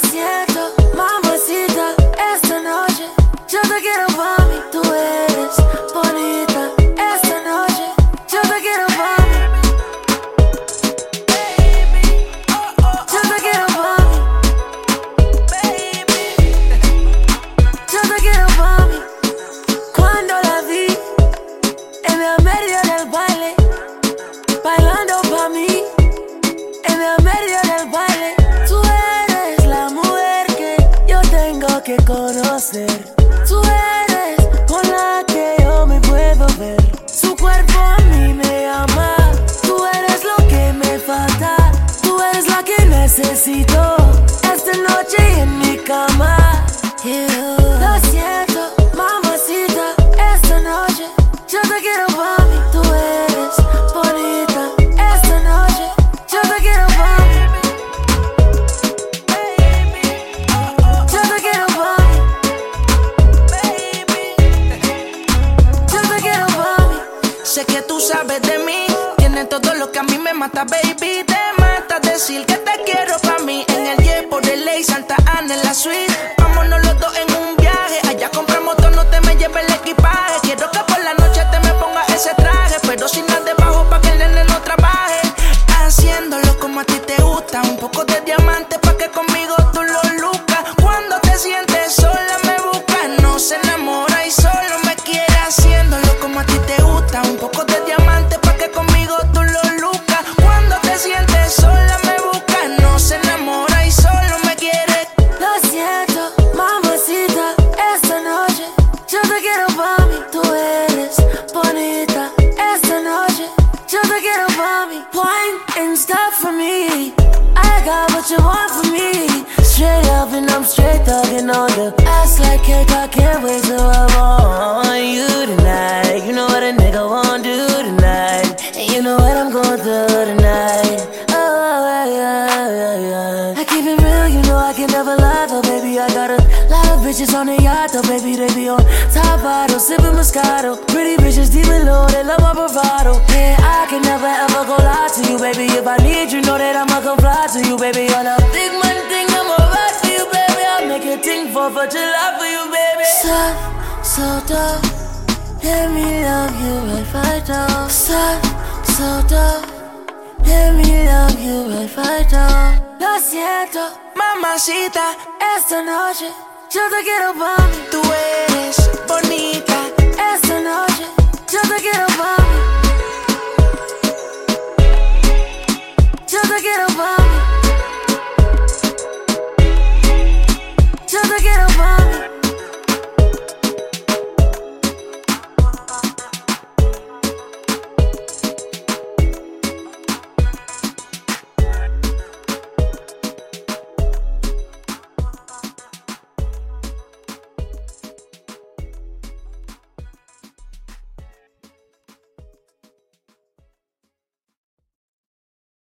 Lo que conocer. Tú eres con la que yo me puedo ver. Su cuerpo a mí me ama. Tú eres lo que me falta. Tú eres la que necesito. Esta noche en mi cama. Sé que tú sabes de mí. Tienes todo lo que a mí me mata, baby. Te mata decir que te quiero pa' mí. En el jet por el ley, Santa Ana en la suite. Vámonos los dos en Wine and stuff for me. I got what you want from me. Straight up and I'm straight talking on the ass like cake. I can't wait till I'm on you tonight. You know what a nigga wanna do tonight. And you know what I'm going through tonight. Oh, yeah, yeah, yeah. I keep it real, you know I can never lie, bitches on the yacht, though, baby. They be on top bottle, sipping Moscato. Pretty bitches deep in low, they love my bravado. Yeah, I can never ever go lie to you, baby. If I need you, know that I'ma come fly to you, baby. On a big man thing, I'ma ride for you, baby. I'll make a thing for for July for you, baby. Soft, so dope. Let me love you right right now. Soft, so dope. Let me love you right now. Lo siento, Mamacita, esta noche Yo te quiero pa' mí. Tú eres bonita esta noche. Yo te quiero pa' mí. Yo te quiero pa' mí.